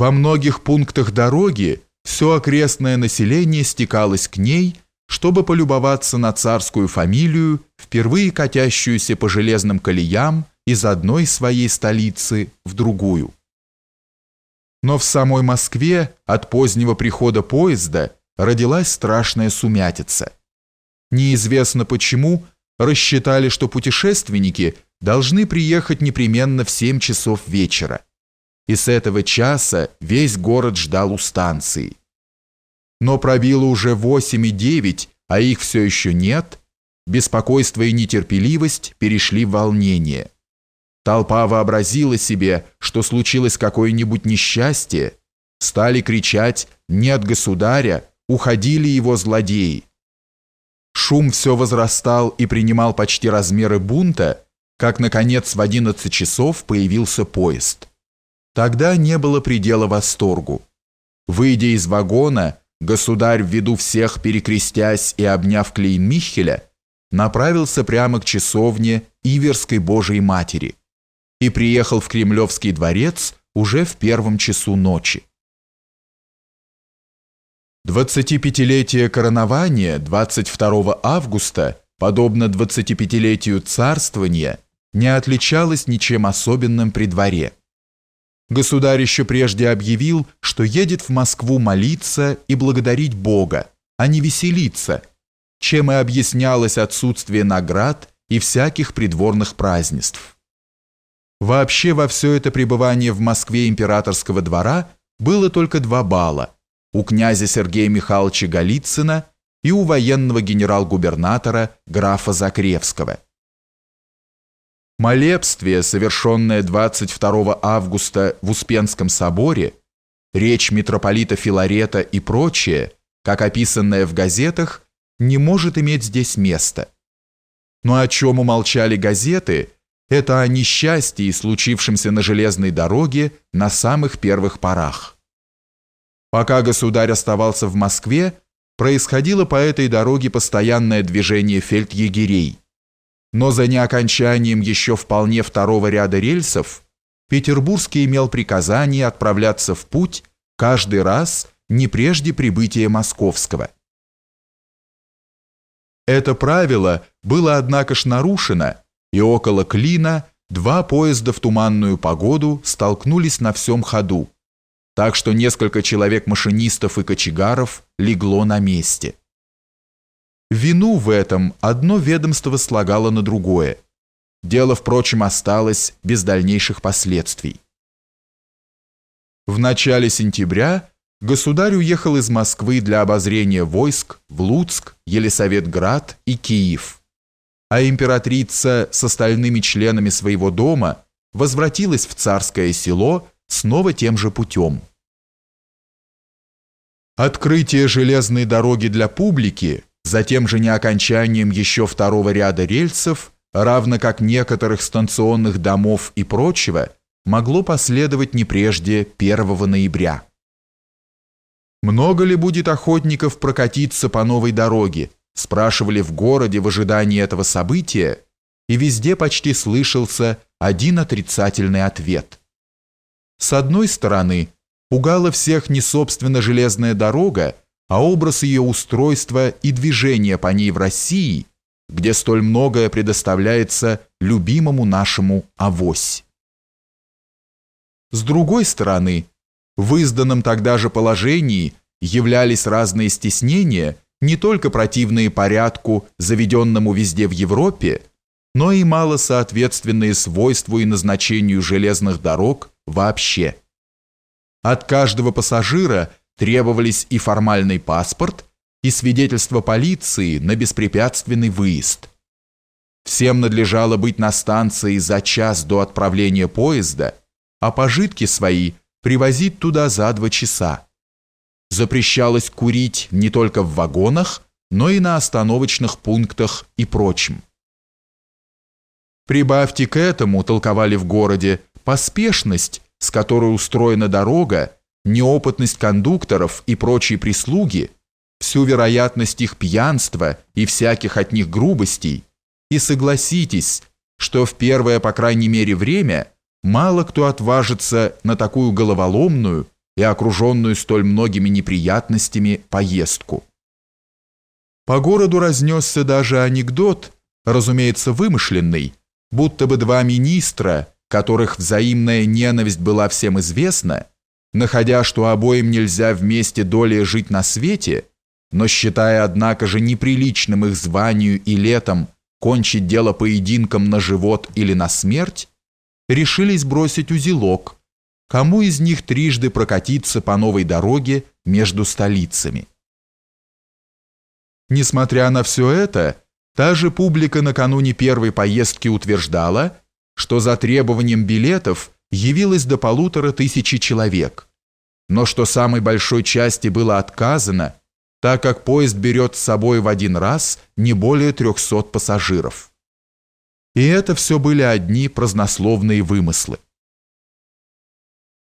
Во многих пунктах дороги все окрестное население стекалось к ней, чтобы полюбоваться на царскую фамилию, впервые катящуюся по железным колеям из одной своей столицы в другую. Но в самой Москве от позднего прихода поезда родилась страшная сумятица. Неизвестно почему рассчитали, что путешественники должны приехать непременно в 7 часов вечера. И с этого часа весь город ждал у станции. Но пробило уже 8 и 9, а их все еще нет. Беспокойство и нетерпеливость перешли в волнение. Толпа вообразила себе, что случилось какое-нибудь несчастье. Стали кричать «Нет государя!» Уходили его злодеи. Шум все возрастал и принимал почти размеры бунта, как, наконец, в 11 часов появился поезд. Тогда не было предела восторгу. Выйдя из вагона, государь, ввиду всех перекрестясь и обняв Клейн Михеля, направился прямо к часовне Иверской Божией Матери и приехал в Кремлевский дворец уже в первом часу ночи. 25-летие коронования 22 августа, подобно 25-летию царствования, не отличалось ничем особенным при дворе. Государь еще прежде объявил, что едет в Москву молиться и благодарить Бога, а не веселиться, чем и объяснялось отсутствие наград и всяких придворных празднеств. Вообще во все это пребывание в Москве императорского двора было только два бала у князя Сергея Михайловича Голицына и у военного генерал-губернатора графа Закревского. Молебствие, совершенное 22 августа в Успенском соборе, речь митрополита Филарета и прочее, как описанное в газетах, не может иметь здесь места. Но о чем умолчали газеты – это о несчастье, случившемся на железной дороге на самых первых порах. Пока государь оставался в Москве, происходило по этой дороге постоянное движение фельдъегерей. Но за неокончанием еще вполне второго ряда рельсов Петербургский имел приказание отправляться в путь каждый раз не прежде прибытия московского. Это правило было, однако ж, нарушено, и около Клина два поезда в туманную погоду столкнулись на всем ходу, так что несколько человек машинистов и кочегаров легло на месте. Вину в этом одно ведомство слагало на другое. Дело, впрочем, осталось без дальнейших последствий. В начале сентября государь уехал из Москвы для обозрения войск в Луцк, Елисаветград и Киев а императрица с остальными членами своего дома возвратилась в царское село снова тем же путем. Открытие железной дороги для публики, затем же не окончанием еще второго ряда рельсов, равно как некоторых станционных домов и прочего, могло последовать не прежде 1 ноября. Много ли будет охотников прокатиться по новой дороге, спрашивали в городе в ожидании этого события, и везде почти слышался один отрицательный ответ. С одной стороны, пугала всех не собственно железная дорога, а образ ее устройства и движения по ней в России, где столь многое предоставляется любимому нашему авось. С другой стороны, в изданном тогда же положении являлись разные стеснения – не только противные порядку, заведенному везде в Европе, но и мало соответственные свойству и назначению железных дорог вообще. От каждого пассажира требовались и формальный паспорт, и свидетельство полиции на беспрепятственный выезд. Всем надлежало быть на станции за час до отправления поезда, а пожитки свои привозить туда за два часа запрещалось курить не только в вагонах, но и на остановочных пунктах и прочем. Прибавьте к этому, толковали в городе, поспешность, с которой устроена дорога, неопытность кондукторов и прочей прислуги, всю вероятность их пьянства и всяких от них грубостей, и согласитесь, что в первое, по крайней мере, время мало кто отважится на такую головоломную и окруженную столь многими неприятностями поездку. По городу разнесся даже анекдот, разумеется, вымышленный, будто бы два министра, которых взаимная ненависть была всем известна, находя, что обоим нельзя вместе долей жить на свете, но считая, однако же, неприличным их званию и летом кончить дело поединком на живот или на смерть, решились бросить узелок, кому из них трижды прокатиться по новой дороге между столицами. Несмотря на все это, та же публика накануне первой поездки утверждала, что за требованием билетов явилось до полутора тысячи человек, но что самой большой части было отказано, так как поезд берет с собой в один раз не более 300 пассажиров. И это все были одни празднословные вымыслы.